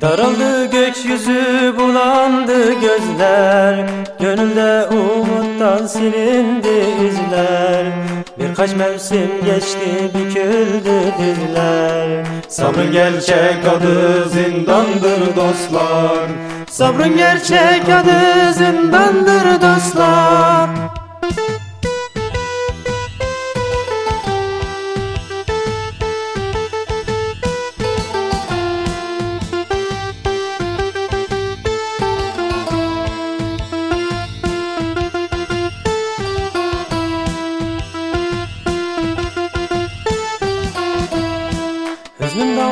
Daraldı gökyüzü bulandı gözler. Gönülde umuttan silindi izler. Birkaç mevsim geçti büküldü dizler Sabrın gerçek adı zindandır dostlar. Sabrın gerçek adı zindandır dostlar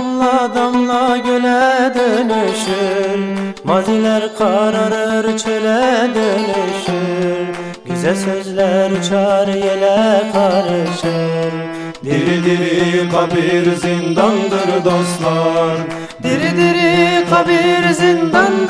damla damla göle dönüşür. Maziler kararır çöle dönüşür. Güzel sözler uçar yele karışır. Diri diri kabir zindandır dostlar. Diri diri kabir zindandır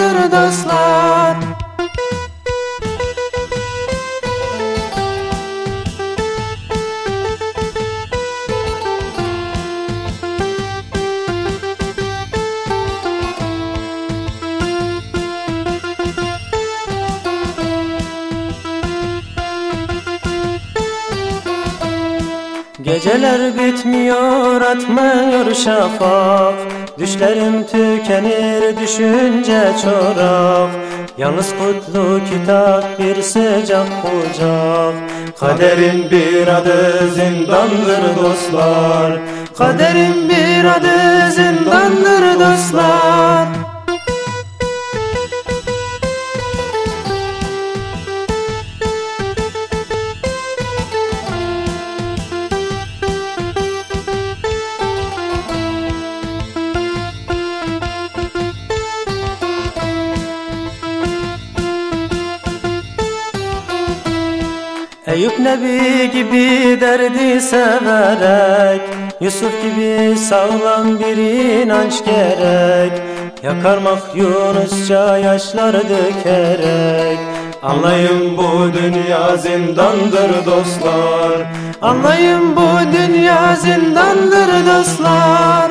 Geceler bitmiyor atmıyor şafak. Düşlerim tükenir düşünce çorak. Yalnız kutlu kitap bir sıcak kucak. Kaderin bir adı zindandır dostlar. Kaderin bir adı zindandır Eyüp Nebi gibi derdi severek Yusuf gibi sağlam bir inanç gerek. Yakarmak Yunusça yaşlar dökerek Anlayın bu dünya zindandır dostlar. Anlayın bu dünya zindandır dostlar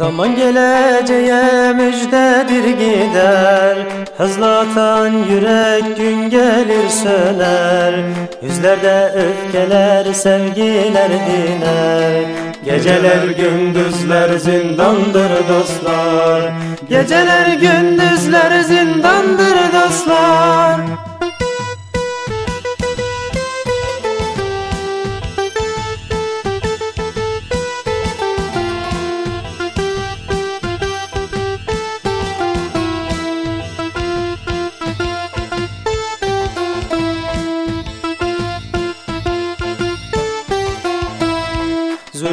Zaman geleceğe müjdedir gider. Hızla atan yürek gün gelir söner. Yüzlerde öfkeler sevgiler diner. Geceler gündüzler zindandır dostlar. Geceler gündüzler zindandır dostlar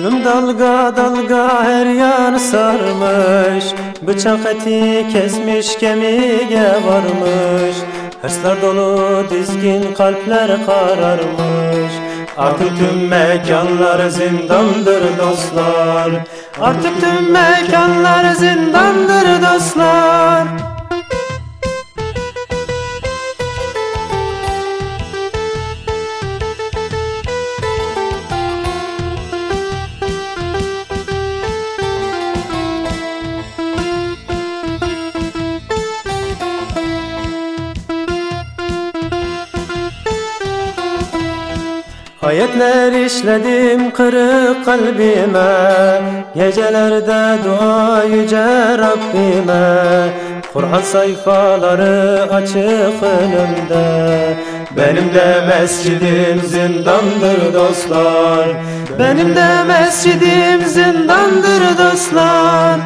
Zulüm dalga dalga her yan sarmış. Bıçak eti kesmiş kemiğe varmış. Hırslar dolu dizgin kalpler kararmış. Artık tüm mekanlar zindandır dostlar. Artık tüm mekanlar zindandır dostlar Ayetler işledim kırık kalbime Gecelerde dua yüce Rabbime. Kur'an sayfaları açık önümde Benim de mescidim zindandır dostlar. Benim de mescidim zindandır dostlar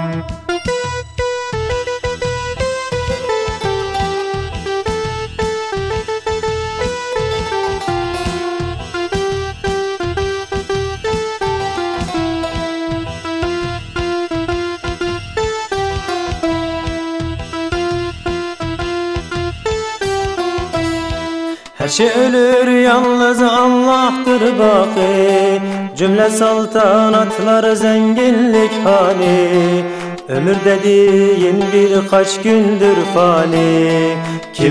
Şey ölür yalnız Allah'tır baki. Cümle saltanatlar zenginlik hani Ömür dediğin birkaç gündür fani. Kimi